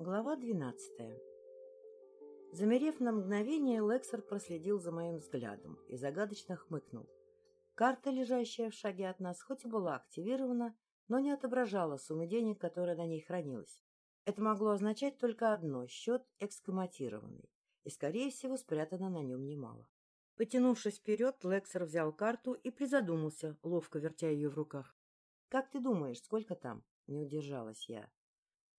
Глава двенадцатая Замерев на мгновение, Лексер проследил за моим взглядом и загадочно хмыкнул. Карта, лежащая в шаге от нас, хоть и была активирована, но не отображала суммы денег, которая на ней хранилась. Это могло означать только одно — счет экскоматированный, и, скорее всего, спрятано на нем немало. Потянувшись вперед, Лексер взял карту и призадумался, ловко вертя ее в руках. — Как ты думаешь, сколько там? — не удержалась я. —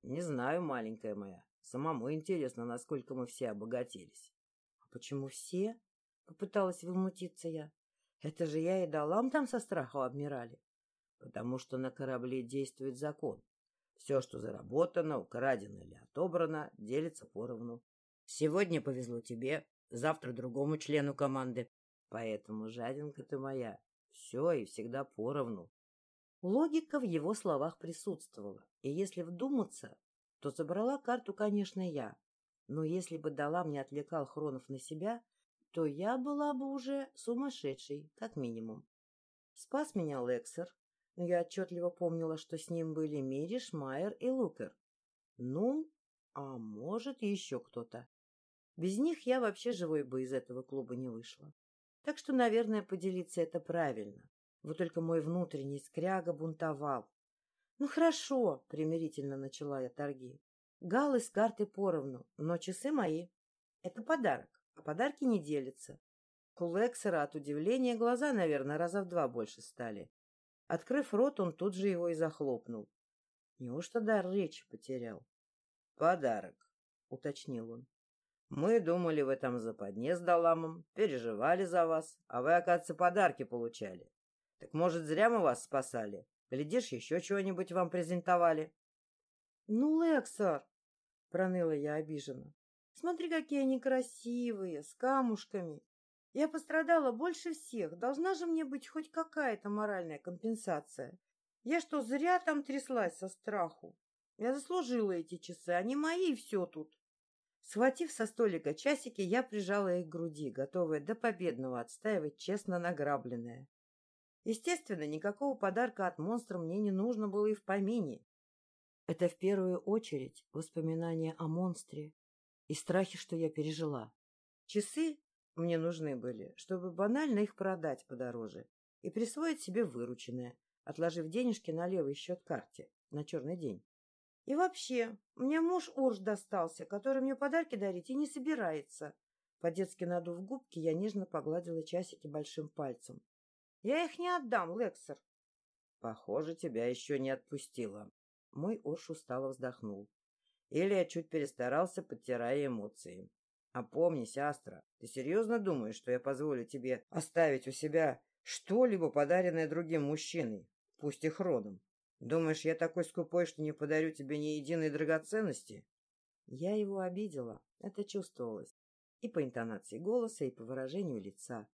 Не знаю, маленькая моя. Самому интересно, насколько мы все обогатились. — А почему все? — попыталась возмутиться я. — Это же я и Далам там со страху обмирали. — Потому что на корабле действует закон. Все, что заработано, украдено или отобрано, делится поровну. Сегодня повезло тебе, завтра другому члену команды. Поэтому, жадинка ты моя, все и всегда поровну. Логика в его словах присутствовала, и если вдуматься, то забрала карту, конечно, я. Но если бы дала мне отвлекал Хронов на себя, то я была бы уже сумасшедшей, как минимум. Спас меня Лексер, но я отчетливо помнила, что с ним были Мириш, Майер и Лукер. Ну, а может, еще кто-то. Без них я вообще живой бы из этого клуба не вышла. Так что, наверное, поделиться это правильно. Вот только мой внутренний скряга бунтовал. «Ну хорошо», — примирительно начала я торги. «Галы с карты поровну, но часы мои. Это подарок, а подарки не делятся». У от удивления глаза, наверное, раза в два больше стали. Открыв рот, он тут же его и захлопнул. Неужто дар речи потерял? — Подарок, — уточнил он. — Мы думали, вы там западне с Даламом, переживали за вас, а вы, оказывается, подарки получали. Так, может, зря мы вас спасали? Глядишь, еще чего-нибудь вам презентовали. — Ну, Лексар, — проныла я обиженно, — смотри, какие они красивые, с камушками. Я пострадала больше всех. Должна же мне быть хоть какая-то моральная компенсация. Я что, зря там тряслась со страху? Я заслужила эти часы, они мои, и все тут. Схватив со столика часики, я прижала их к груди, готовая до победного отстаивать честно награбленное. Естественно, никакого подарка от монстра мне не нужно было и в помине. Это в первую очередь воспоминания о монстре и страхе, что я пережила. Часы мне нужны были, чтобы банально их продать подороже и присвоить себе вырученное, отложив денежки на левый счет карте на черный день. И вообще, мне муж Урж достался, который мне подарки дарить и не собирается. По-детски надув губки, я нежно погладила часики большим пальцем. Я их не отдам, Лексер. Похоже, тебя еще не отпустила. Мой Орш устало вздохнул. Или я чуть перестарался, подтирая эмоции. Опомнись, Астра, ты серьезно думаешь, что я позволю тебе оставить у себя что-либо, подаренное другим мужчиной, пусть и хроном? Думаешь, я такой скупой, что не подарю тебе ни единой драгоценности? Я его обидела, это чувствовалось. И по интонации голоса, и по выражению лица.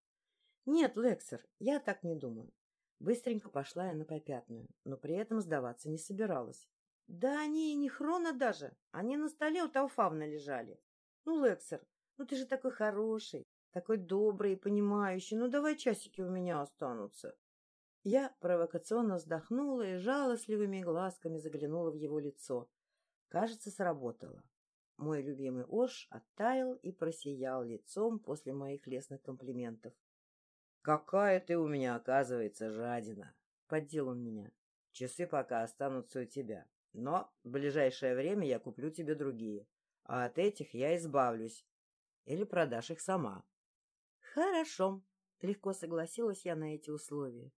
«Нет, Лексер, я так не думаю». Быстренько пошла я на попятную, но при этом сдаваться не собиралась. «Да они и не хрона даже, они на столе у Тауфавна лежали. Ну, Лексер, ну ты же такой хороший, такой добрый и понимающий, ну давай часики у меня останутся». Я провокационно вздохнула и жалостливыми глазками заглянула в его лицо. Кажется, сработало. Мой любимый Орш оттаял и просиял лицом после моих лестных комплиментов. «Какая ты у меня, оказывается, жадина!» — поддел он меня. «Часы пока останутся у тебя, но в ближайшее время я куплю тебе другие, а от этих я избавлюсь. Или продашь их сама». «Хорошо», — легко согласилась я на эти условия.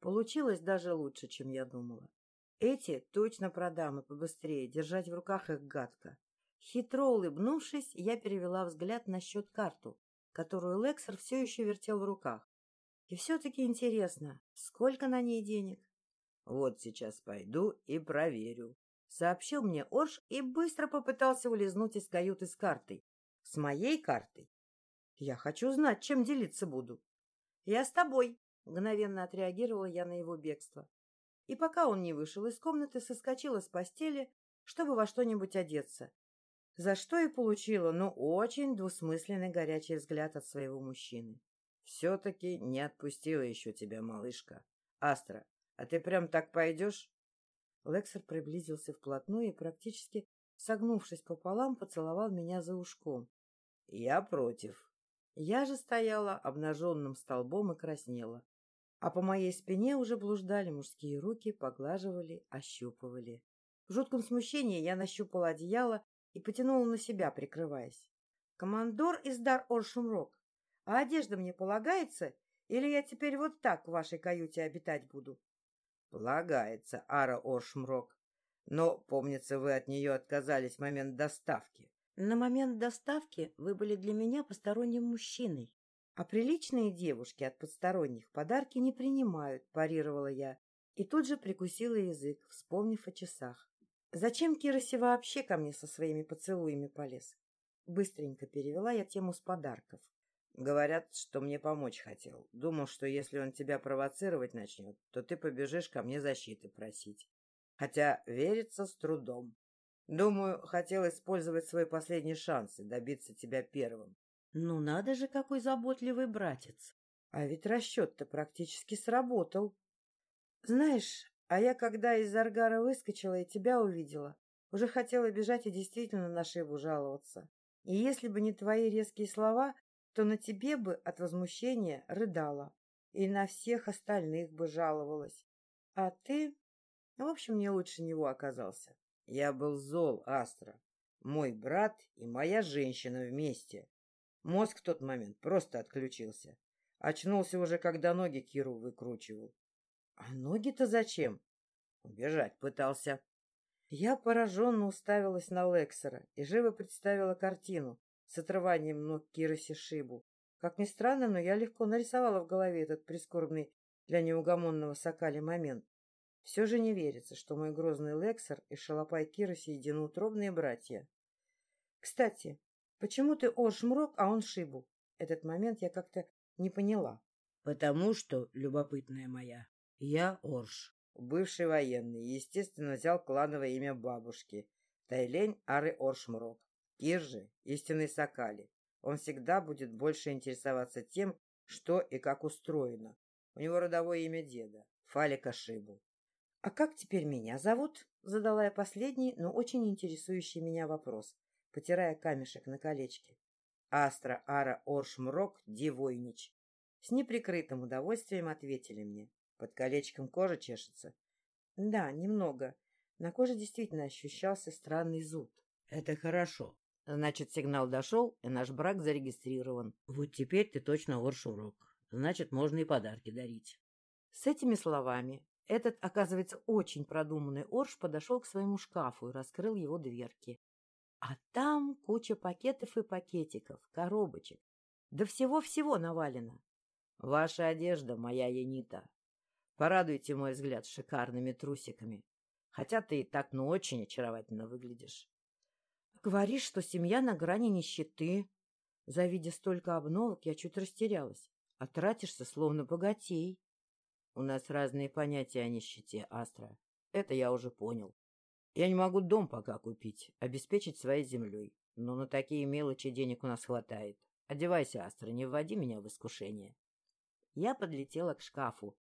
Получилось даже лучше, чем я думала. Эти точно продам и побыстрее, держать в руках их гадко. Хитро улыбнувшись, я перевела взгляд на счет-карту, которую Лексер все еще вертел в руках. И все-таки интересно, сколько на ней денег? Вот сейчас пойду и проверю. Сообщил мне Орш и быстро попытался улизнуть из каюты с картой. С моей картой? Я хочу знать, чем делиться буду. Я с тобой, мгновенно отреагировала я на его бегство. И пока он не вышел из комнаты, соскочила с постели, чтобы во что-нибудь одеться. За что и получила, ну, очень двусмысленный горячий взгляд от своего мужчины. Все-таки не отпустила еще тебя, малышка. Астра, а ты прям так пойдешь? Лексер приблизился вплотную и практически согнувшись пополам, поцеловал меня за ушком. Я против. Я же стояла обнаженным столбом и краснела. А по моей спине уже блуждали мужские руки, поглаживали, ощупывали. В жутком смущении я нащупала одеяло и потянула на себя, прикрываясь. «Командор из Дар-Оршумрок, а одежда мне полагается, или я теперь вот так в вашей каюте обитать буду?» «Полагается, Ара Оршмрок. Но, помнится, вы от нее отказались в момент доставки. На момент доставки вы были для меня посторонним мужчиной. А приличные девушки от посторонних подарки не принимают, парировала я. И тут же прикусила язык, вспомнив о часах. Зачем Кироси вообще ко мне со своими поцелуями полез? Быстренько перевела я тему с подарков. Говорят, что мне помочь хотел. Думал, что если он тебя провоцировать начнет, то ты побежишь ко мне защиты просить. Хотя верится с трудом. Думаю, хотел использовать свой последний шанс и добиться тебя первым. Ну, надо же, какой заботливый братец. А ведь расчет-то практически сработал. Знаешь, а я когда из Аргара выскочила и тебя увидела, уже хотела бежать и действительно на шибу жаловаться. И если бы не твои резкие слова, то на тебе бы от возмущения рыдала. И на всех остальных бы жаловалась. А ты... В общем, не лучше него оказался. Я был зол, Астра. Мой брат и моя женщина вместе. Мозг в тот момент просто отключился. Очнулся уже, когда ноги Киру выкручивал. А ноги-то зачем? Убежать пытался. Я пораженно уставилась на Лексера и живо представила картину с отрыванием ног Киры Сишибу. Как ни странно, но я легко нарисовала в голове этот прискорбный для неугомонного Сокали момент. Все же не верится, что мой грозный Лексер и Шалопай Кироси единоутробные братья. Кстати, почему ты Оршмрок, а он Шибу? Этот момент я как-то не поняла. Потому что, любопытная моя, я Орш, бывший военный, естественно, взял клановое имя бабушки. Тайлень Ары Оршмрок. Кир же — истинный Сокали. Он всегда будет больше интересоваться тем, что и как устроено. У него родовое имя деда — Фалика Шибу. «А как теперь меня зовут?» — задала я последний, но очень интересующий меня вопрос, потирая камешек на колечке. «Астра Ара Оршмрок Дивойнич». С неприкрытым удовольствием ответили мне. Под колечком кожа чешется? Да, немного. На коже действительно ощущался странный зуд. Это хорошо. Значит, сигнал дошел, и наш брак зарегистрирован. Вот теперь ты точно Оршурок. Значит, можно и подарки дарить. С этими словами этот, оказывается, очень продуманный Орш подошел к своему шкафу и раскрыл его дверки. А там куча пакетов и пакетиков, коробочек. Да всего-всего навалено. Ваша одежда, моя Янита. Порадуйте мой взгляд шикарными трусиками. Хотя ты и так, ну, очень очаровательно выглядишь. Говоришь, что семья на грани нищеты. Завидя столько обновок, я чуть растерялась. А тратишься, словно богатей. У нас разные понятия о нищете, Астра. Это я уже понял. Я не могу дом пока купить, обеспечить своей землей. Но на такие мелочи денег у нас хватает. Одевайся, Астра, не вводи меня в искушение. Я подлетела к шкафу.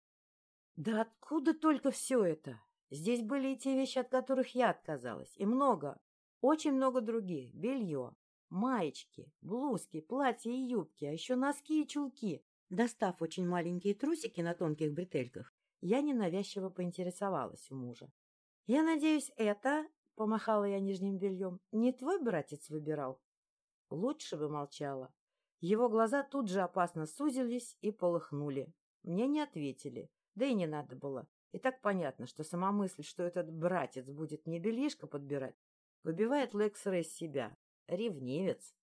Да откуда только все это? Здесь были и те вещи, от которых я отказалась, и много, очень много других. Белье, маечки, блузки, платья и юбки, а еще носки и чулки. Достав очень маленькие трусики на тонких бретельках, я ненавязчиво поинтересовалась у мужа. — Я надеюсь, это, — помахала я нижним бельем, — не твой братец выбирал? Лучше бы молчала. Его глаза тут же опасно сузились и полыхнули. Мне не ответили, да и не надо было. И так понятно, что сама мысль, что этот братец будет мне бельишко подбирать, выбивает Лексера из себя. Ревнивец.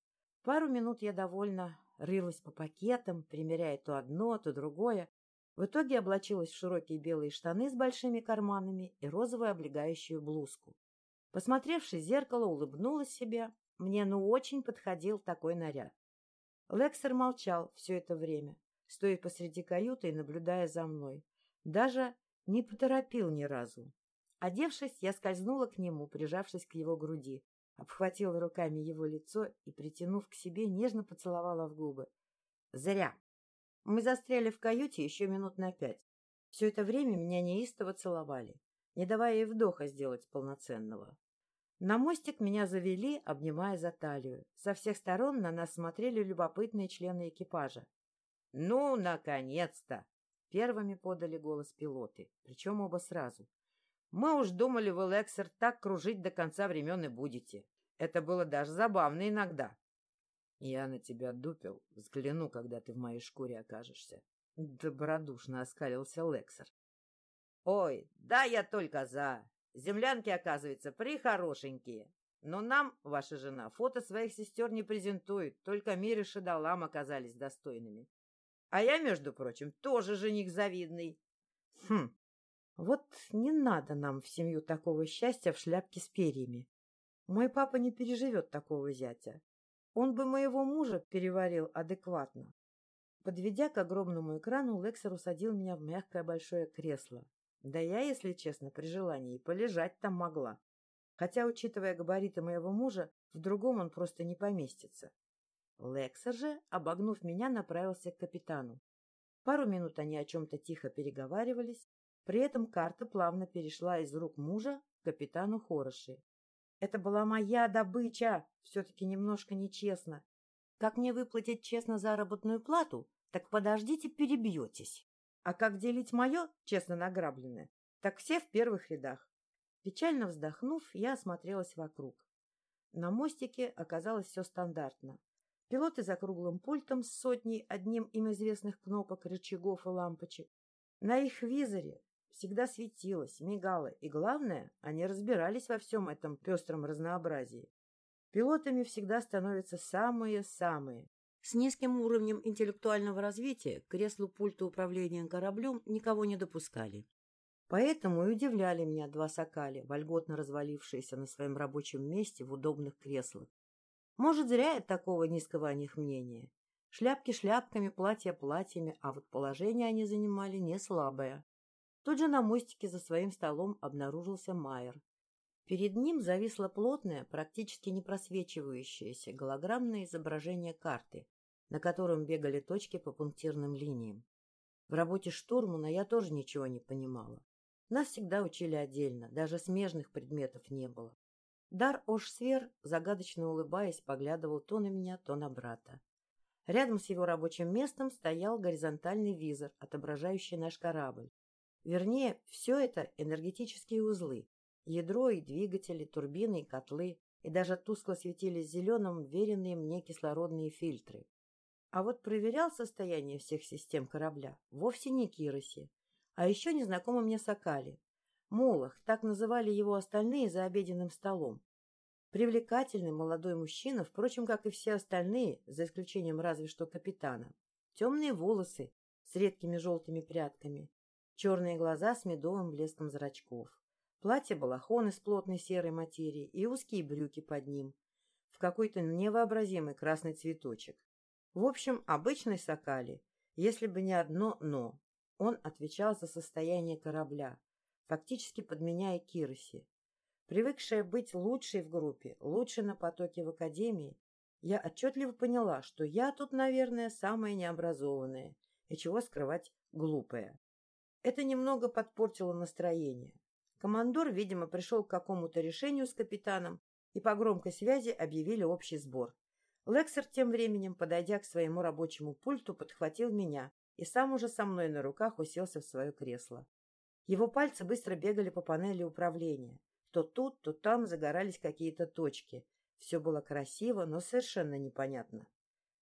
Пару минут я довольно рылась по пакетам, примеряя то одно, то другое. В итоге облачилась в широкие белые штаны с большими карманами и розовую облегающую блузку. Посмотревшись в зеркало, улыбнулась себе. Мне ну очень подходил такой наряд. Лексер молчал все это время, стоя посреди каюты и наблюдая за мной. Даже не поторопил ни разу. Одевшись, я скользнула к нему, прижавшись к его груди, обхватила руками его лицо и, притянув к себе, нежно поцеловала в губы. Зря. Мы застряли в каюте еще минут на пять. Все это время меня неистово целовали, не давая и вдоха сделать полноценного. На мостик меня завели, обнимая за талию. Со всех сторон на нас смотрели любопытные члены экипажа. — Ну, наконец-то! — первыми подали голос пилоты, причем оба сразу. — Мы уж думали, вы, Лексер, так кружить до конца времен и будете. Это было даже забавно иногда. — Я на тебя дупел, взгляну, когда ты в моей шкуре окажешься. Добродушно оскалился Лексер. — Ой, да я только за. Землянки, оказывается, прихорошенькие. Но нам, ваша жена, фото своих сестер не презентует, только Мир и Шадалам оказались достойными. А я, между прочим, тоже жених завидный. Хм, вот не надо нам в семью такого счастья в шляпке с перьями. Мой папа не переживет такого зятя. Он бы моего мужа переварил адекватно. Подведя к огромному экрану, Лексер усадил меня в мягкое большое кресло. Да я, если честно, при желании полежать там могла. Хотя, учитывая габариты моего мужа, в другом он просто не поместится. Лексер же, обогнув меня, направился к капитану. Пару минут они о чем-то тихо переговаривались, при этом карта плавно перешла из рук мужа к капитану Хороши. Это была моя добыча, все-таки немножко нечестно. Как мне выплатить честно заработную плату, так подождите, перебьетесь. А как делить мое, честно награбленное, так все в первых рядах. Печально вздохнув, я осмотрелась вокруг. На мостике оказалось все стандартно. Пилоты за круглым пультом с сотней одним им известных кнопок, рычагов и лампочек. На их визоре всегда светилось, мигало, и, главное, они разбирались во всем этом пестром разнообразии. Пилотами всегда становятся самые-самые, с низким уровнем интеллектуального развития к креслу пульта управления кораблем никого не допускали. Поэтому и удивляли меня два сокали, вольготно развалившиеся на своем рабочем месте в удобных креслах. Может, зря я такого низкого о них мнения. Шляпки шляпками, платья платьями, а вот положение они занимали не слабое. Тут же на мостике за своим столом обнаружился Майер. Перед ним зависло плотное, практически не просвечивающееся голограммное изображение карты, на котором бегали точки по пунктирным линиям. В работе штурмана я тоже ничего не понимала. Нас всегда учили отдельно, даже смежных предметов не было. Дар Ошсвер, загадочно улыбаясь, поглядывал то на меня, то на брата. Рядом с его рабочим местом стоял горизонтальный визор, отображающий наш корабль. Вернее, все это энергетические узлы. Ядро и двигатели, турбины и котлы, и даже тускло светились зеленым веренные мне кислородные фильтры. А вот проверял состояние всех систем корабля вовсе не Кироси, а еще незнакомый мне Сокали. Молох, так называли его остальные за обеденным столом. Привлекательный молодой мужчина, впрочем, как и все остальные, за исключением разве что капитана. Темные волосы с редкими желтыми прядками, черные глаза с медовым блеском зрачков, платье-балахон из плотной серой материи и узкие брюки под ним, в какой-то невообразимый красный цветочек. В общем, обычный Сокали, если бы не одно «но». Он отвечал за состояние корабля, фактически подменяя Кироси. Привыкшая быть лучшей в группе, лучшей на потоке в академии, я отчетливо поняла, что я тут, наверное, самая необразованная и, чего скрывать, глупая. Это немного подпортило настроение. Командор, видимо, пришел к какому-то решению с капитаном, и по громкой связи объявили общий сбор. Лексер тем временем, подойдя к своему рабочему пульту, подхватил меня и сам уже со мной на руках уселся в свое кресло. Его пальцы быстро бегали по панели управления. То тут, то там загорались какие-то точки. Все было красиво, но совершенно непонятно.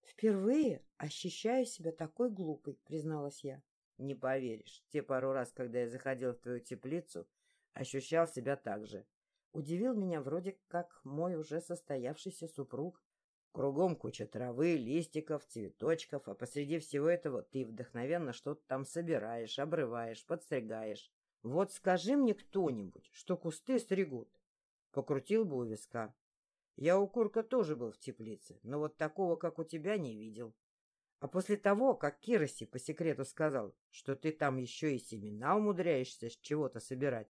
«Впервые ощущаю себя такой глупой», — призналась я. «Не поверишь, те пару раз, когда я заходил в твою теплицу, ощущал себя так же. Удивил меня вроде как мой уже состоявшийся супруг, Кругом куча травы, листиков, цветочков, а посреди всего этого ты вдохновенно что-то там собираешь, обрываешь, подстригаешь. Вот скажи мне кто-нибудь, что кусты стригут. Покрутил бы у виска. Я у Курка тоже был в теплице, но вот такого, как у тебя, не видел. А после того, как Кироси по секрету сказал, что ты там еще и семена умудряешься с чего-то собирать,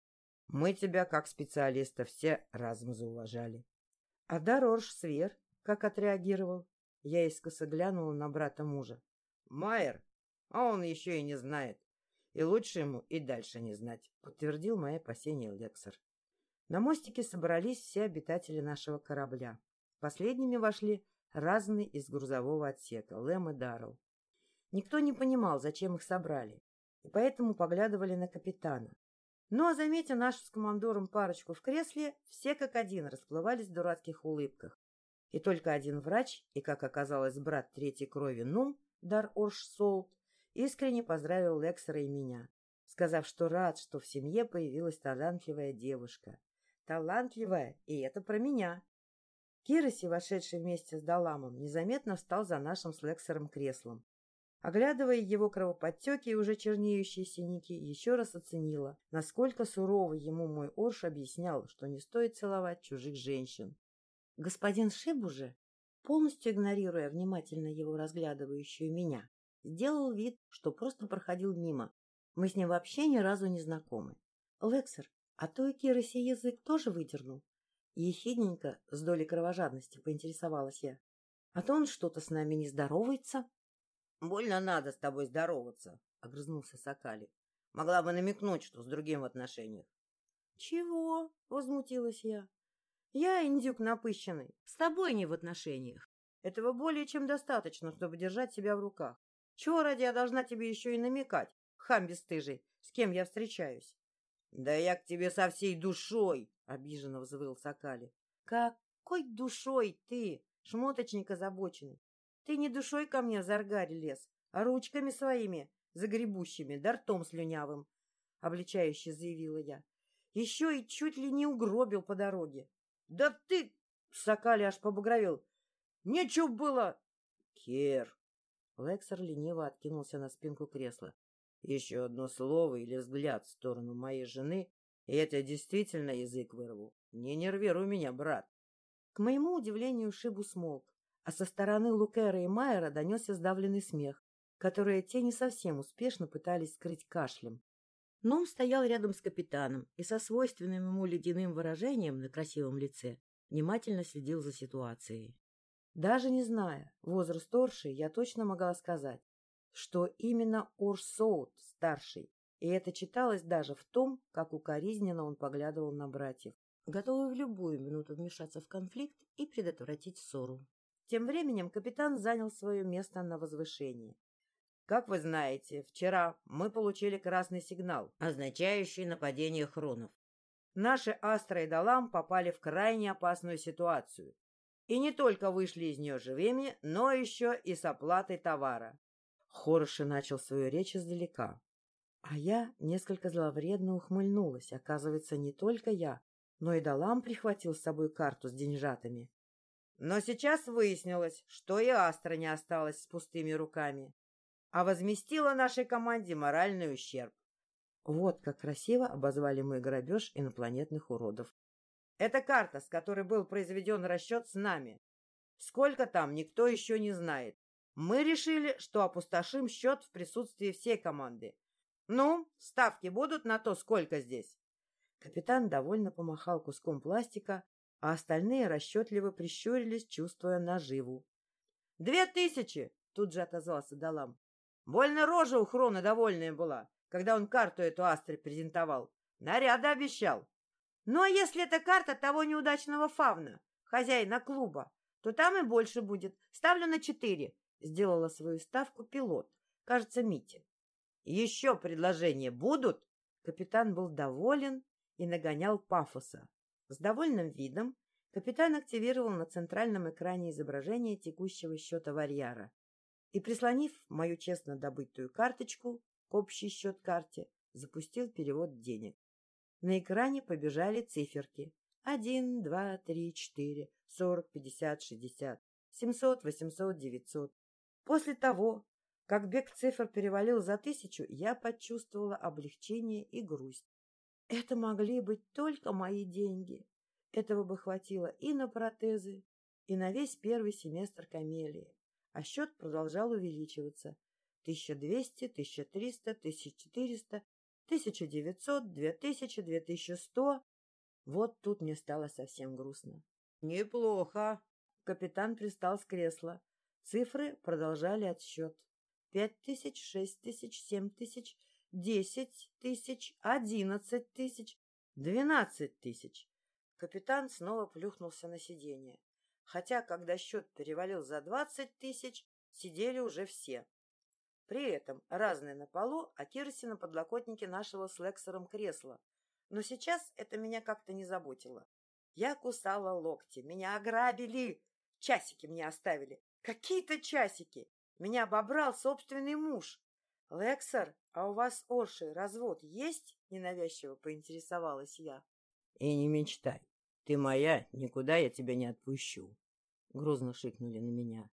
мы тебя, как специалиста, все разом зауважали. А Дорож Свер как отреагировал? Я искоса глянула на брата мужа. Майер, а он еще и не знает. И лучше ему и дальше не знать, подтвердил мои опасения Лексер. На мостике собрались все обитатели нашего корабля. Последними вошли разные из грузового отсека, Лэм и Даррелл. Никто не понимал, зачем их собрали, и поэтому поглядывали на капитана. Ну а заметя нашу с командором парочку в кресле, все как один расплывались в дурацких улыбках. И только один врач, и, как оказалось, брат третьей крови Нум, Дар Орш Солт, искренне поздравил Лексера и меня, сказав, что рад, что в семье появилась талантливая девушка. Талантливая, и это про меня. Кироси, вошедший вместе с Даламом, незаметно встал за нашим с Лексером креслом. Оглядывая его кровоподтеки и уже чернеющие синяки, еще раз оценила, насколько сурово ему мой Орш объяснял, что не стоит целовать чужих женщин. Господин Шибу же, полностью игнорируя внимательно его разглядывающую меня, сделал вид, что просто проходил мимо. Мы с ним вообще ни разу не знакомы. — Лексер, а то и Кироси язык тоже выдернул. Ехидненько, с долей кровожадности, поинтересовалась я. — А то он что-то с нами не здоровается. — Больно надо с тобой здороваться, — огрызнулся Сакали. — Могла бы намекнуть, что с другим в отношениях. — Чего? — возмутилась я. — Я индюк напыщенный, с тобой не в отношениях. Этого более чем достаточно, чтобы держать себя в руках. Чего ради я должна тебе еще и намекать, хам бесстыжий, с кем я встречаюсь? — Да я к тебе со всей душой! — обиженно взвыл Сакали. — Какой душой ты, шмоточник озабоченный? Ты не душой ко мне в заргаре лез, а ручками своими, загребущими, да ртом слюнявым, — обличающе заявила я. Еще и чуть ли не угробил по дороге. — Да ты... — Сокали аж побагровел. — Нечего было... — Кер... Лексер лениво откинулся на спинку кресла. — Еще одно слово или взгляд в сторону моей жены, и это действительно язык вырву. Не нервируй меня, брат. К моему удивлению, Шибу смолк а со стороны Лукера и Майера донесся сдавленный смех, который те не совсем успешно пытались скрыть кашлем. Ном стоял рядом с капитаном и со свойственным ему ледяным выражением на красивом лице внимательно следил за ситуацией. Даже не зная возраст Орши, я точно могла сказать, что именно Орсоут старший, и это читалось даже в том, как укоризненно он поглядывал на братьев, готовый в любую минуту вмешаться в конфликт и предотвратить ссору. Тем временем капитан занял свое место на возвышении. Как вы знаете, вчера мы получили красный сигнал, означающий нападение хронов. Наши Астра и Далам попали в крайне опасную ситуацию. И не только вышли из нее живыми, но еще и с оплатой товара. Хороший начал свою речь издалека. А я несколько зловредно ухмыльнулась. Оказывается, не только я, но и Далам прихватил с собой карту с деньжатами. Но сейчас выяснилось, что и Астра не осталась с пустыми руками, а возместила нашей команде моральный ущерб. Вот как красиво обозвали мой грабеж инопланетных уродов. Это карта, с которой был произведен расчет с нами. Сколько там, никто еще не знает. Мы решили, что опустошим счет в присутствии всей команды. Ну, ставки будут на то, сколько здесь? Капитан довольно помахал куском пластика, а остальные расчетливо прищурились, чувствуя наживу. — Две тысячи! — тут же отозвался Далам. — Больно рожа у Хрона довольная была, когда он карту эту Астре презентовал. Наряда обещал. — Ну, а если это карта того неудачного фавна, хозяина клуба, то там и больше будет. Ставлю на четыре. Сделала свою ставку пилот, кажется, Митя. — Еще предложения будут? Капитан был доволен и нагонял пафоса. С довольным видом капитан активировал на центральном экране изображение текущего счета варьяра и, прислонив мою честно добытую карточку к общий счет карте, запустил перевод денег. На экране побежали циферки. Один, два, три, четыре, сорок, пятьдесят, шестьдесят, семьсот, восемьсот, девятьсот. После того, как бег цифр перевалил за тысячу, я почувствовала облегчение и грусть. Это могли быть только мои деньги. Этого бы хватило и на протезы, и на весь первый семестр камелии. А счет продолжал увеличиваться. 1200, 1300, 1400, 1900, 2000, 2100. Вот тут мне стало совсем грустно. Неплохо. Капитан пристал с кресла. Цифры продолжали отсчет. Пять тысяч, шесть тысяч, семь тысяч, десять тысяч, одиннадцать тысяч, двенадцать тысяч. Капитан снова плюхнулся на сиденье. Хотя, когда счет перевалил за двадцать тысяч, сидели уже все. При этом разные на полу, а Кирси на подлокотнике нашего с Лексером кресла. Но сейчас это меня как-то не заботило. Я кусала локти. Меня ограбили. Часики мне оставили. Какие-то часики. Меня обобрал собственный муж. Лексер, а у вас, Орши, развод есть? Ненавязчиво поинтересовалась я. И не мечтай. Ты моя, никуда я тебя не отпущу. Грозно шикнули на меня.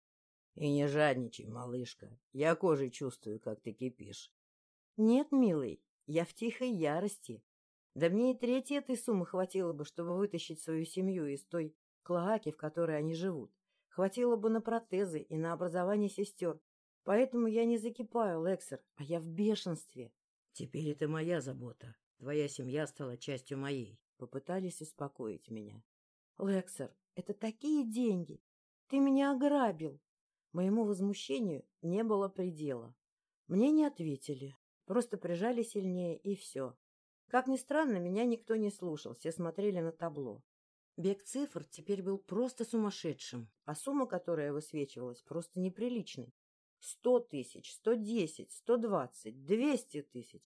И не жадничай, малышка. Я кожей чувствую, как ты кипишь. Нет, милый, я в тихой ярости. Да мне и третьей этой суммы хватило бы, чтобы вытащить свою семью из той клоаки, в которой они живут. Хватило бы на протезы и на образование сестер. Поэтому я не закипаю, Лексер, а я в бешенстве. Теперь это моя забота. Твоя семья стала частью моей. Попытались успокоить меня. Лексер, это такие деньги. Ты меня ограбил. Моему возмущению не было предела. Мне не ответили. Просто прижали сильнее, и все. Как ни странно, меня никто не слушал, все смотрели на табло. Бег цифр теперь был просто сумасшедшим, а сумма, которая высвечивалась, просто неприличной. Сто тысяч, сто десять, сто двадцать, двести тысяч.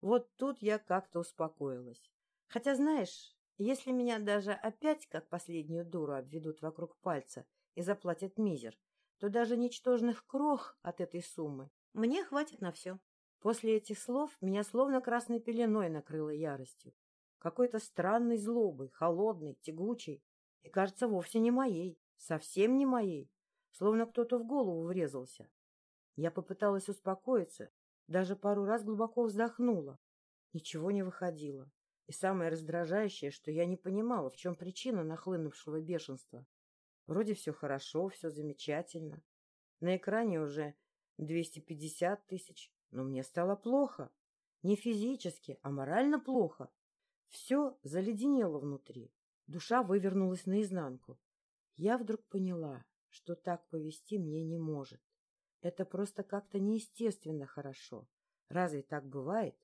Вот тут я как-то успокоилась. Хотя, знаешь, если меня даже опять, как последнюю дуру, обведут вокруг пальца и заплатят мизер, то даже ничтожных крох от этой суммы мне хватит на все. После этих слов меня словно красной пеленой накрыло яростью. Какой-то странной злобой, холодной, тягучей. И, кажется, вовсе не моей, совсем не моей. Словно кто-то в голову врезался. Я попыталась успокоиться, даже пару раз глубоко вздохнула. Ничего не выходило. И самое раздражающее, что я не понимала, в чем причина нахлынувшего бешенства. Вроде все хорошо, все замечательно. На экране уже 250 тысяч, но мне стало плохо. Не физически, а морально плохо. Все заледенело внутри. Душа вывернулась наизнанку. Я вдруг поняла, что так повести мне не может. Это просто как-то неестественно хорошо. Разве так бывает?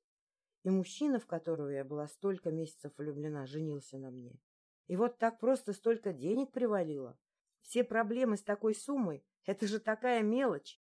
И мужчина, в которого я была столько месяцев влюблена, женился на мне. И вот так просто столько денег привалило. Все проблемы с такой суммой — это же такая мелочь.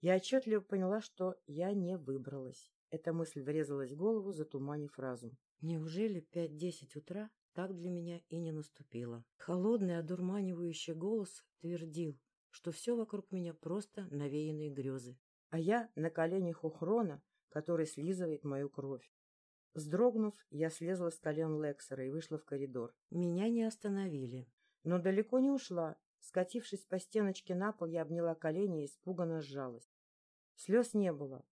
Я отчетливо поняла, что я не выбралась. Эта мысль врезалась в голову, затуманив разум. Неужели пять-десять утра так для меня и не наступило? Холодный, одурманивающий голос твердил, что все вокруг меня просто навеянные грезы. А я на коленях у Хрона, который слизывает мою кровь. Вздрогнув, я слезла с колен Лексера и вышла в коридор. Меня не остановили. Но далеко не ушла. Скатившись по стеночке на пол, я обняла колени и испуганно сжалась. Слез не было.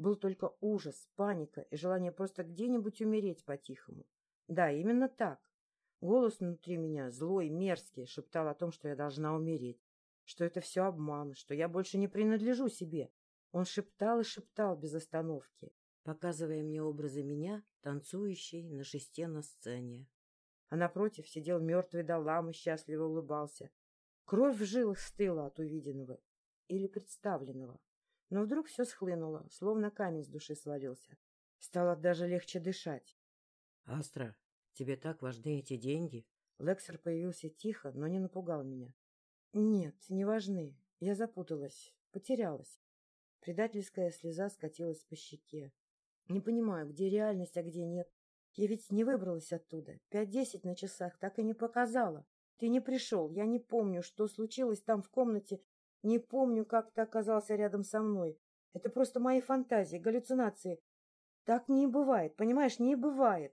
Был только ужас, паника и желание просто где-нибудь умереть по-тихому. Да, именно так. Голос внутри меня, злой, мерзкий, шептал о том, что я должна умереть, что это все обман, что я больше не принадлежу себе. Он шептал и шептал без остановки, показывая мне образы меня, танцующей на шесте на сцене. А напротив сидел мертвый Далам и счастливо улыбался. Кровь в жилах стыла от увиденного или представленного. Но вдруг все схлынуло, словно камень с души свалился. Стало даже легче дышать. — Астра, тебе так важны эти деньги? Лексер появился тихо, но не напугал меня. — Нет, не важны. Я запуталась, потерялась. Предательская слеза скатилась по щеке. Не понимаю, где реальность, а где нет. Я ведь не выбралась оттуда. Пять-десять на часах так и не показала. Ты не пришел. Я не помню, что случилось там в комнате не помню, как ты оказался рядом со мной. Это просто мои фантазии, галлюцинации. Так не бывает, понимаешь, не бывает.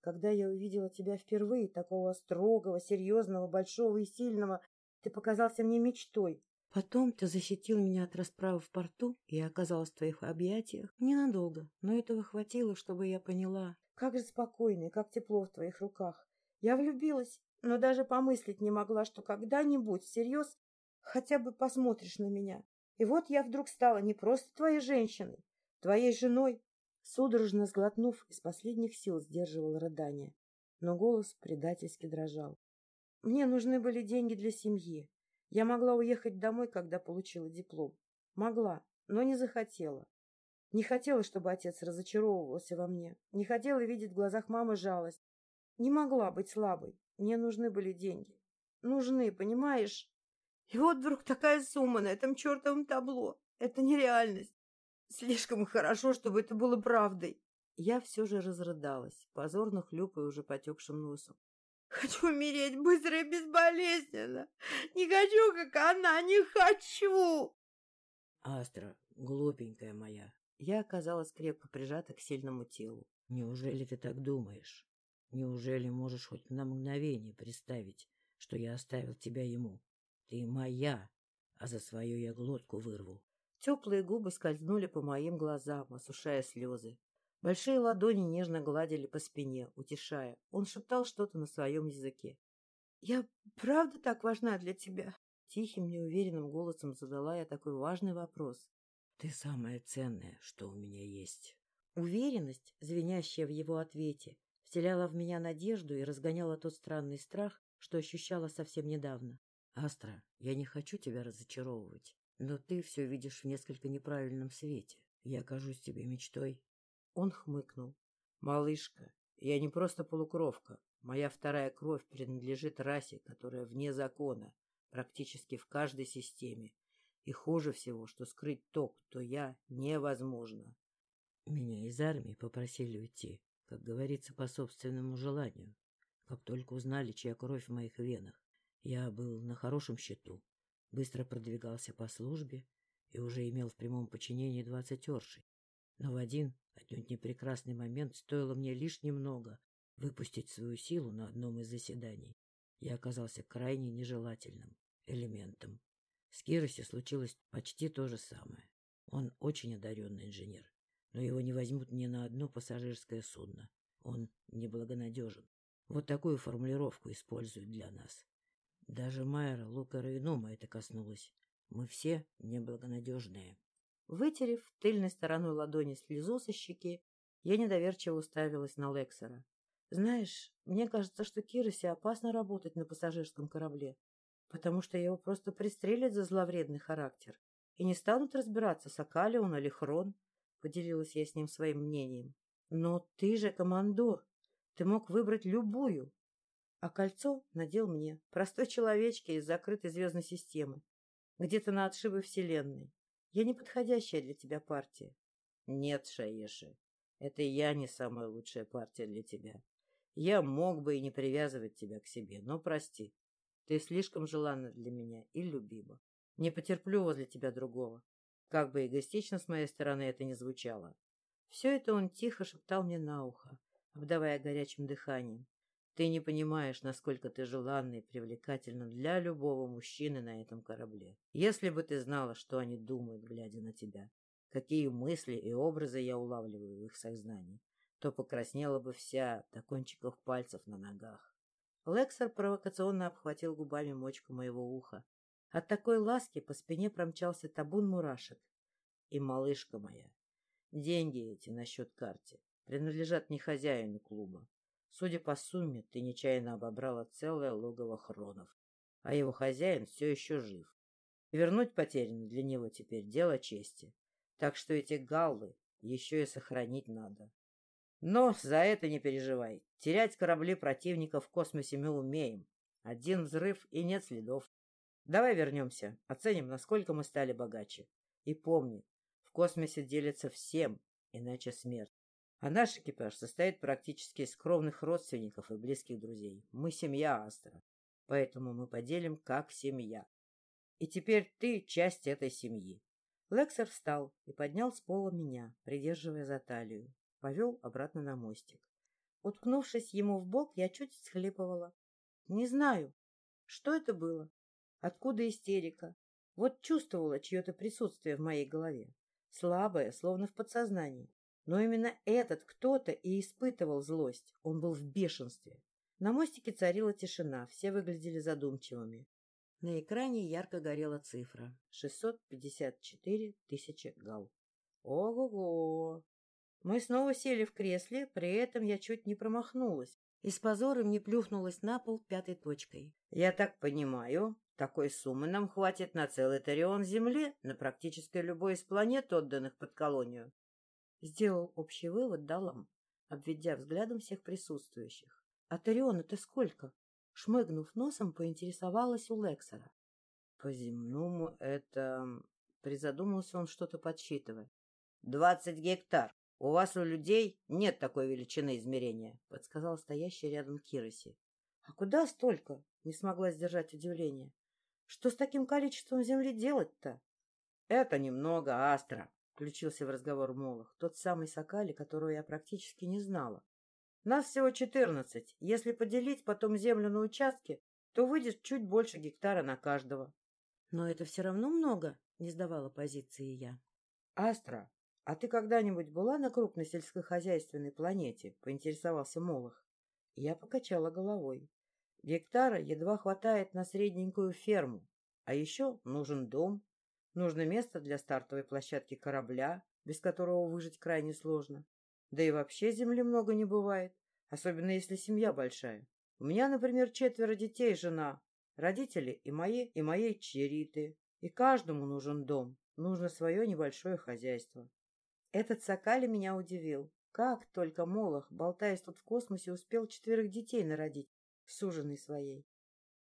Когда я увидела тебя впервые, такого строгого, серьезного, большого и сильного, ты показался мне мечтой. Потом ты защитил меня от расправы в порту, и я оказалась в твоих объятиях. Ненадолго, но этого хватило, чтобы я поняла, как же спокойно и как тепло в твоих руках. Я влюбилась, но даже помыслить не могла, что когда-нибудь всерьез хотя бы посмотришь на меня. И вот я вдруг стала не просто твоей женщиной, твоей женой. Судорожно сглотнув, из последних сил сдерживал рыдание, но голос предательски дрожал. Мне нужны были деньги для семьи. Я могла уехать домой, когда получила диплом. Могла, но не захотела. Не хотела, чтобы отец разочаровывался во мне. Не хотела видеть в глазах мамы жалость. Не могла быть слабой. Мне нужны были деньги. Нужны, понимаешь? И вот вдруг такая сумма на этом чертовом табло. Это нереальность. Слишком хорошо, чтобы это было правдой. Я все же разрыдалась, позорно хлюпая уже потекшим носом. Хочу умереть быстро и безболезненно. Не хочу, как она, не хочу. Астра, глупенькая моя. Я оказалась крепко прижата к сильному телу. Неужели ты так думаешь? Неужели можешь хоть на мгновение представить, что я оставил тебя ему? Ты моя, а за свою я глотку вырву. Теплые губы скользнули по моим глазам, осушая слезы. Большие ладони нежно гладили по спине, утешая. Он шептал что-то на своем языке. — Я правда так важна для тебя? Тихим, неуверенным голосом задала я такой важный вопрос. — Ты самое ценное, что у меня есть. Уверенность, звенящая в его ответе, вселяла в меня надежду и разгоняла тот странный страх, что ощущала совсем недавно. — Астра, я не хочу тебя разочаровывать, но ты все видишь в несколько неправильном свете. Я кажусь тебе мечтой. Он хмыкнул. — Малышка, я не просто полукровка. Моя вторая кровь принадлежит расе, которая вне закона, практически в каждой системе. И хуже всего, что скрыть то, кто я, невозможно. Меня из армии попросили уйти, как говорится, по собственному желанию. Как только узнали, чья кровь в моих венах, я был на хорошем счету, быстро продвигался по службе и уже имел в прямом подчинении двадцать оршей. Но в один, отнюдь не прекрасный момент, стоило мне лишь немного выпустить свою силу на одном из заседаний. Я оказался крайне нежелательным элементом. С Кироси случилось почти то же самое. Он очень одаренный инженер, но его не возьмут ни на одно пассажирское судно. Он неблагонадежен. Вот такую формулировку используют для нас. Даже Майера, Лукара и Нума это коснулось. Мы все неблагонадежные. Вытерев тыльной стороной ладони слезу со щеки, я недоверчиво уставилась на Лексера. Знаешь, мне кажется, что Киросе опасно работать на пассажирском корабле, потому что его просто пристрелят за зловредный характер и не станут разбираться, Сакали он или Хрон, — поделилась я с ним своим мнением. Но ты же командор, ты мог выбрать любую, а кольцо надел мне, простой человечке из закрытой звездной системы, где-то на отшибе Вселенной. Я не подходящая для тебя партия. Нет, Шаеши, это я не самая лучшая партия для тебя. Я мог бы и не привязывать тебя к себе, но прости. Ты слишком желанна для меня и любима. Не потерплю возле тебя другого. Как бы эгоистично с моей стороны это ни звучало. Все это он тихо шептал мне на ухо, обдавая горячим дыханием. Ты не понимаешь, насколько ты желанна и привлекательна для любого мужчины на этом корабле. Если бы ты знала, что они думают, глядя на тебя, какие мысли и образы я улавливаю в их сознании, то покраснела бы вся до кончиков пальцев на ногах. Лексер провокационно обхватил губами мочку моего уха. От такой ласки по спине промчался табун мурашек. И, малышка моя, деньги эти на счет карте принадлежат не хозяину клуба, Судя по сумме, ты нечаянно обобрала целое логово хронов, а его хозяин все еще жив. вернуть потерянное для него теперь дело чести. Так что эти галлы еще и сохранить надо. Но за это не переживай. Терять корабли противника в космосе мы умеем. Один взрыв и нет следов. Давай вернемся, оценим, насколько мы стали богаче. И помни, в космосе делится всем, иначе смерть. А наш экипаж состоит практически из кровных родственников и близких друзей. Мы семья Астра, поэтому мы поделим как семья. И теперь ты часть этой семьи. Лексер встал и поднял с пола меня, придерживая за талию. Повел обратно на мостик. Уткнувшись ему в бок, я чуть схлипывала. Не знаю, что это было, откуда истерика. Вот чувствовала чье-то присутствие в моей голове. Слабое, словно в подсознании. Но именно этот кто-то и испытывал злость. Он был в бешенстве. На мостике царила тишина, все выглядели задумчивыми. На экране ярко горела цифра. 654 тысячи гал. Ого-го! Мы снова сели в кресле, при этом я чуть не промахнулась. И с позором не плюхнулась на пол пятой точкой. Я так понимаю, такой суммы нам хватит на целый Тарион Земли, на практически любой из планет, отданных под колонию. Сделал общий вывод Далам, обведя взглядом всех присутствующих. — А Тарион это сколько? Шмыгнув носом, поинтересовалась у Лексера. — По-земному это... Призадумался он, что-то подсчитывая. — Двадцать гектар. У вас, у людей, нет такой величины измерения, — подсказал стоящий рядом Кироси. — А куда столько? — не смогла сдержать удивление. — Что с таким количеством земли делать-то? — Это немного, Астра, — включился в разговор Молох, тот самый Сокали, которого я практически не знала. — Нас всего четырнадцать. Если поделить потом землю на участки, то выйдет чуть больше гектара на каждого. — Но это все равно много, — не сдавала позиции я. — Астра, «А ты когда-нибудь была на крупной сельскохозяйственной планете?» — поинтересовался Молох. Я покачала головой. Гектара едва хватает на средненькую ферму. А еще нужен дом, нужно место для стартовой площадки корабля, без которого выжить крайне сложно. Да и вообще земли много не бывает, особенно если семья большая. У меня, например, четверо детей и жена, родители и мои, и моей чериты. И каждому нужен дом, нужно свое небольшое хозяйство. Этот Сокали меня удивил. Как только Молох, болтаясь тут в космосе, успел четверых детей народить, суженой своей.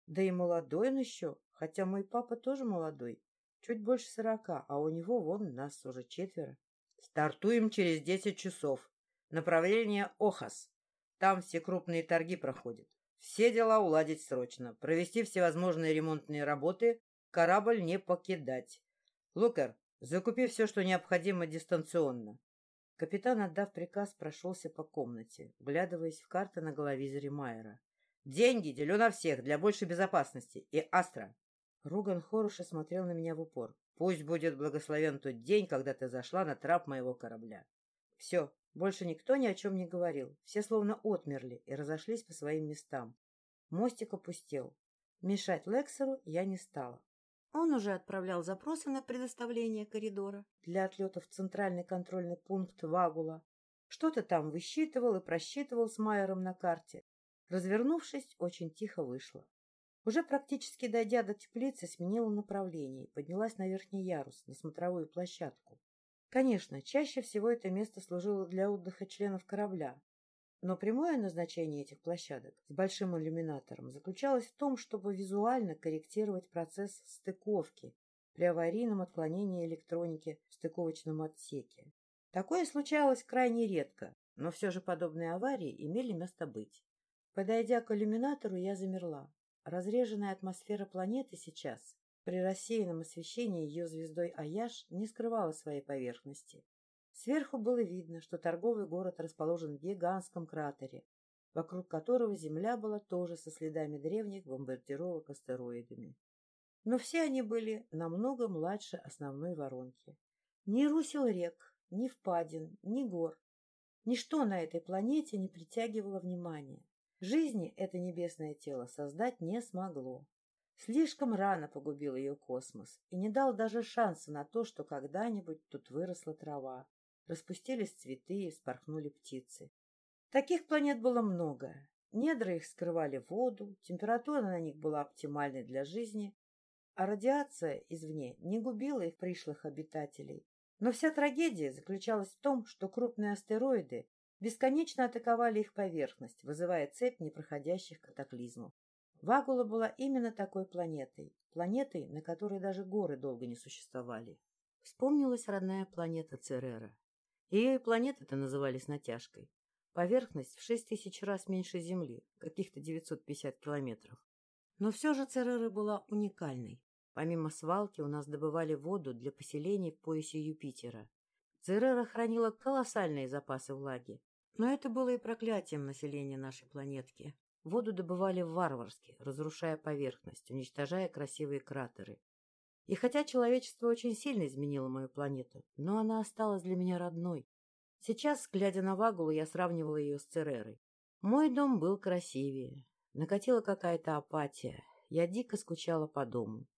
Да и молодой он еще, хотя мой папа тоже молодой, чуть больше сорока, а у него вон нас уже четверо. Стартуем через десять часов. Направление Охас. Там все крупные торги проходят. Все дела уладить срочно, провести всевозможные ремонтные работы, корабль не покидать. Лукер, Закупи все, что необходимо дистанционно. Капитан, отдав приказ, прошелся по комнате, вглядываясь в карты на головизоре Майера. «Деньги делю на всех, для большей безопасности. И Астра!» Руган Хоруша смотрел на меня в упор. «Пусть будет благословен тот день, когда ты зашла на трап моего корабля». Все, больше никто ни о чем не говорил. Все словно отмерли и разошлись по своим местам. Мостик опустел. Мешать Лексеру я не стала. Он уже отправлял запросы на предоставление коридора для отлета в центральный контрольный пункт Вагула. Что-то там высчитывал и просчитывал с Майером на карте. Развернувшись, очень тихо вышла. Уже практически дойдя до теплицы, сменила направление и поднялась на верхний ярус, на смотровую площадку. Конечно, чаще всего это место служило для отдыха членов корабля, но прямое назначение этих площадок с большим иллюминатором заключалось в том, чтобы визуально корректировать процесс стыковки при аварийном отклонении электроники в стыковочном отсеке. Такое случалось крайне редко, но все же подобные аварии имели место быть. Подойдя к иллюминатору, я замерла. Разреженная атмосфера планеты сейчас, при рассеянном освещении ее звездой Аяш, не скрывала своей поверхности. Сверху было видно, что торговый город расположен в гигантском кратере, вокруг которого земля была тоже со следами древних бомбардировок астероидами. Но все они были намного младше основной воронки. Ни русел рек, ни впадин, ни гор. Ничто на этой планете не притягивало внимания. Жизни это небесное тело создать не смогло. Слишком рано погубил ее космос и не дал даже шанса на то, что когда-нибудь тут выросла трава, распустились цветы и вспорхнули птицы. Таких планет было много. Недра их скрывали воду, температура на них была оптимальной для жизни, а радиация извне не губила их пришлых обитателей. Но вся трагедия заключалась в том, что крупные астероиды бесконечно атаковали их поверхность, вызывая цепь непроходящих катаклизмов. Вагула была именно такой планетой, планетой, на которой даже горы долго не существовали. Вспомнилась родная планета Церера, ее и планеты-то называли натяжкой. Поверхность в шесть тысяч раз меньше Земли, каких-то 950 километров. Но все же Церера была уникальной. Помимо свалки у нас добывали воду для поселений в поясе Юпитера. Церера хранила колоссальные запасы влаги. Но это было и проклятием населения нашей планетки. Воду добывали варварски, разрушая поверхность, уничтожая красивые кратеры. И хотя человечество очень сильно изменило мою планету, но она осталась для меня родной. Сейчас, глядя на Вагулу, я сравнивала ее с Церерой. Мой дом был красивее. Накатила какая-то апатия. Я дико скучала по дому.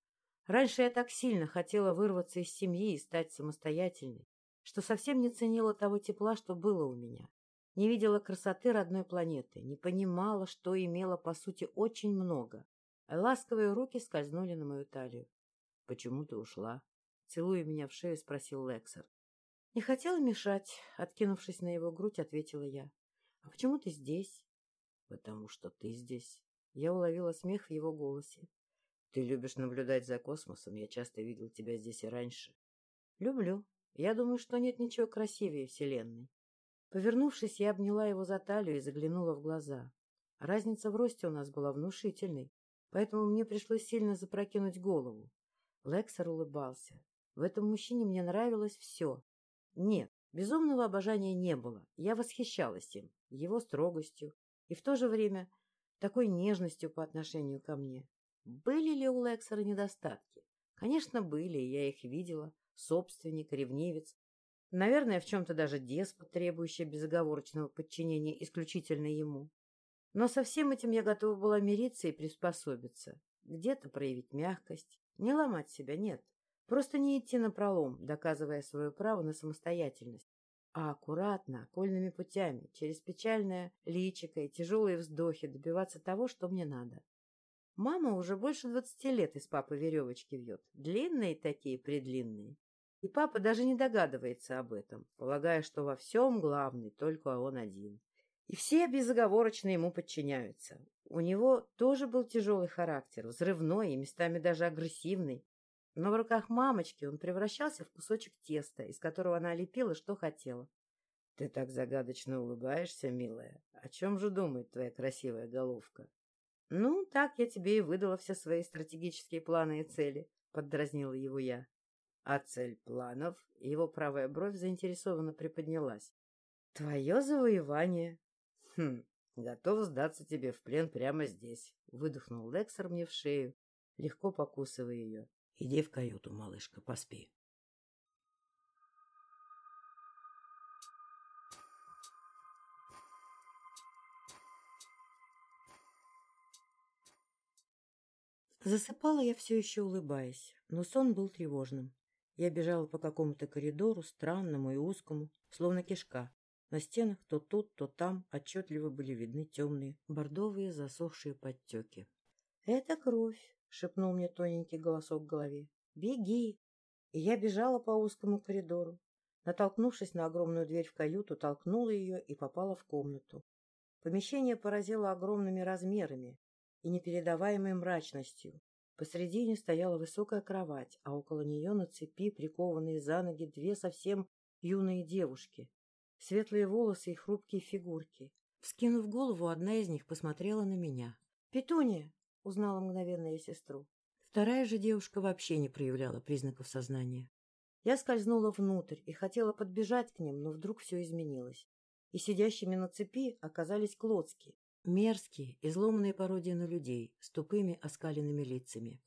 Раньше я так сильно хотела вырваться из семьи и стать самостоятельной, что совсем не ценила того тепла, что было у меня. Не видела красоты родной планеты, не понимала, что имела, по сути, очень много. ласковые руки скользнули на мою талию. «Почему ты ушла?» Целуя меня в шею, спросил Лексер. «Не хотела мешать», — откинувшись на его грудь, ответила я. «А почему ты здесь?» «Потому что ты здесь». Я уловила смех в его голосе. Ты любишь наблюдать за космосом. Я часто видел тебя здесь и раньше. Люблю. Я думаю, что нет ничего красивее Вселенной. Повернувшись, я обняла его за талию и заглянула в глаза. Разница в росте у нас была внушительной, поэтому мне пришлось сильно запрокинуть голову. Лексер улыбался. В этом мужчине мне нравилось все. Нет, безумного обожания не было. Я восхищалась им, его строгостью и в то же время такой нежностью по отношению ко мне. Были ли у Лексера недостатки? Конечно, были, и я их видела. Собственник, ревнивец. Наверное, в чем-то даже деспот, требующий безоговорочного подчинения исключительно ему. Но со всем этим я готова была мириться и приспособиться. Где-то проявить мягкость. Не ломать себя, нет. Просто не идти на пролом, доказывая свое право на самостоятельность, а аккуратно, окольными путями, через печальное личико и тяжелые вздохи добиваться того, что мне надо. Мама уже больше двадцати лет из папы веревочки вьет, длинные такие, предлинные. И папа даже не догадывается об этом, полагая, что во всем главный только он один. И все безоговорочно ему подчиняются. У него тоже был тяжелый характер, взрывной и местами даже агрессивный. Но в руках мамочки он превращался в кусочек теста, из которого она лепила, что хотела. — Ты так загадочно улыбаешься, милая. О чем же думает твоя красивая головка? — Ну, так я тебе и выдала все свои стратегические планы и цели, — поддразнила его я. — А цель планов? Его правая бровь заинтересованно приподнялась. — Твое завоевание. Хм, готов сдаться тебе в плен прямо здесь, выдохнул Лексер мне в шею, легко покусывая ее. Иди в каюту, малышка, поспи. Засыпала я все еще улыбаясь, но сон был тревожным. Я бежала по какому-то коридору, странному и узкому, словно кишка. На стенах то тут, то там отчетливо были видны темные, бордовые засохшие подтеки. — Это кровь, — шепнул мне тоненький голосок в голове. — Беги! И я бежала по узкому коридору. Натолкнувшись на огромную дверь в каюту, толкнула ее и попала в комнату. Помещение поразило огромными размерами и непередаваемой мрачностью. Посредине стояла высокая кровать, а около нее на цепи, прикованные за ноги, две совсем юные девушки светлые волосы и хрупкие фигурки. Вскинув голову, одна из них посмотрела на меня. «Петуния!» — узнала мгновенно я сестру. Вторая же девушка вообще не проявляла признаков сознания. Я скользнула внутрь и хотела подбежать к ним, но вдруг все изменилось. И сидящими на цепи оказались клоцки. Мерзкие, изломанные пародии на людей, с тупыми оскаленными лицами.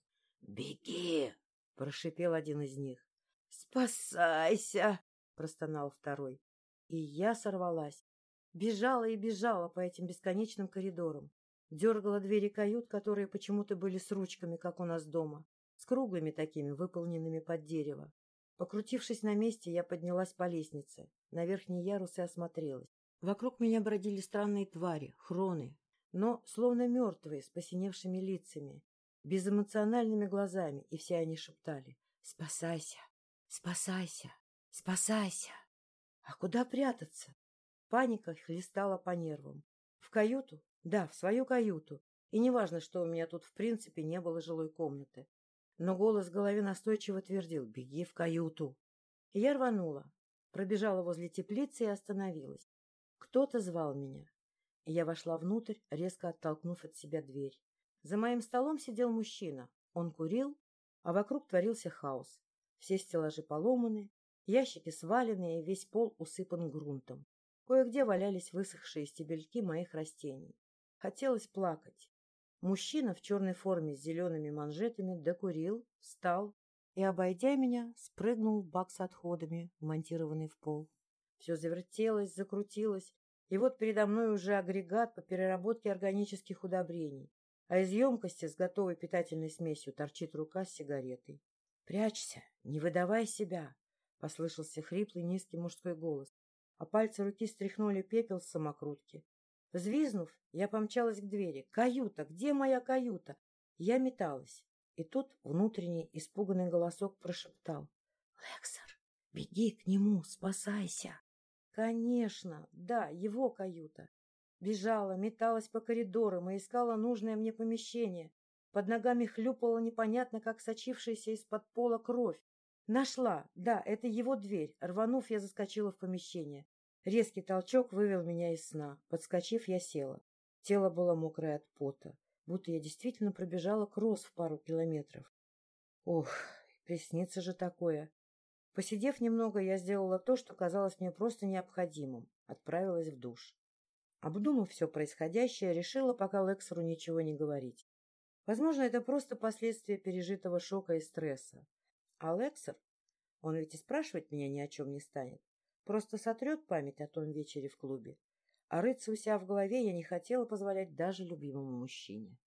«Беги!» — прошипел один из них. «Спасайся!» — простонал второй. И я сорвалась. Бежала и бежала по этим бесконечным коридорам. Дергала двери кают, которые почему-то были с ручками, как у нас дома, с круглыми такими, выполненными под дерево. Покрутившись на месте, я поднялась по лестнице, на верхний ярус и осмотрелась. Вокруг меня бродили странные твари, хроны, но словно мертвые, с посиневшими лицами, безэмоциональными глазами, и все они шептали «Спасайся! Спасайся! Спасайся!» А куда прятаться? Паника хлестала по нервам. В каюту? Да, в свою каюту. И неважно, что у меня тут в принципе не было жилой комнаты. Но голос в голове настойчиво твердил «Беги в каюту!». И я рванула. Пробежала возле теплицы и остановилась. Кто-то звал меня. И я вошла внутрь, резко оттолкнув от себя дверь. За моим столом сидел мужчина. Он курил, а вокруг творился хаос. Все стеллажи поломаны, Ящики сваленные, весь пол усыпан грунтом. Кое-где валялись высохшие стебельки моих растений. Хотелось плакать. Мужчина в черной форме с зелеными манжетами докурил, встал и, обойдя меня, спрыгнул в бак с отходами, вмонтированный в пол. Все завертелось, закрутилось, и вот передо мной уже агрегат по переработке органических удобрений, а из емкости с готовой питательной смесью торчит рука с сигаретой. «Прячься, не выдавай себя!» Послышался хриплый низкий мужской голос, а пальцы руки стряхнули пепел с самокрутки. Взвизнув, я помчалась к двери. «Каюта! Где моя каюта?» Я металась. И тут внутренний испуганный голосок прошептал. «Лексер, беги к нему, спасайся!» Конечно, да, его каюта. Бежала, металась по коридорам и искала нужное мне помещение. Под ногами хлюпала непонятно, как сочившаяся из-под пола кровь. Нашла. Да, это его дверь. Рванув, я заскочила в помещение. Резкий толчок вывел меня из сна. Подскочив, я села. Тело было мокрое от пота, будто я действительно пробежала кросс в пару километров. Ох, приснится же такое. Посидев немного, я сделала то, что казалось мне просто необходимым. Отправилась в душ. Обдумав все происходящее, решила пока Лексеру ничего не говорить. Возможно, это просто последствия пережитого шока и стресса. А Лексер, он ведь и спрашивать меня ни о чем не станет, просто сотрет память о том вечере в клубе. А рыться у себя в голове я не хотела позволять даже любимому мужчине.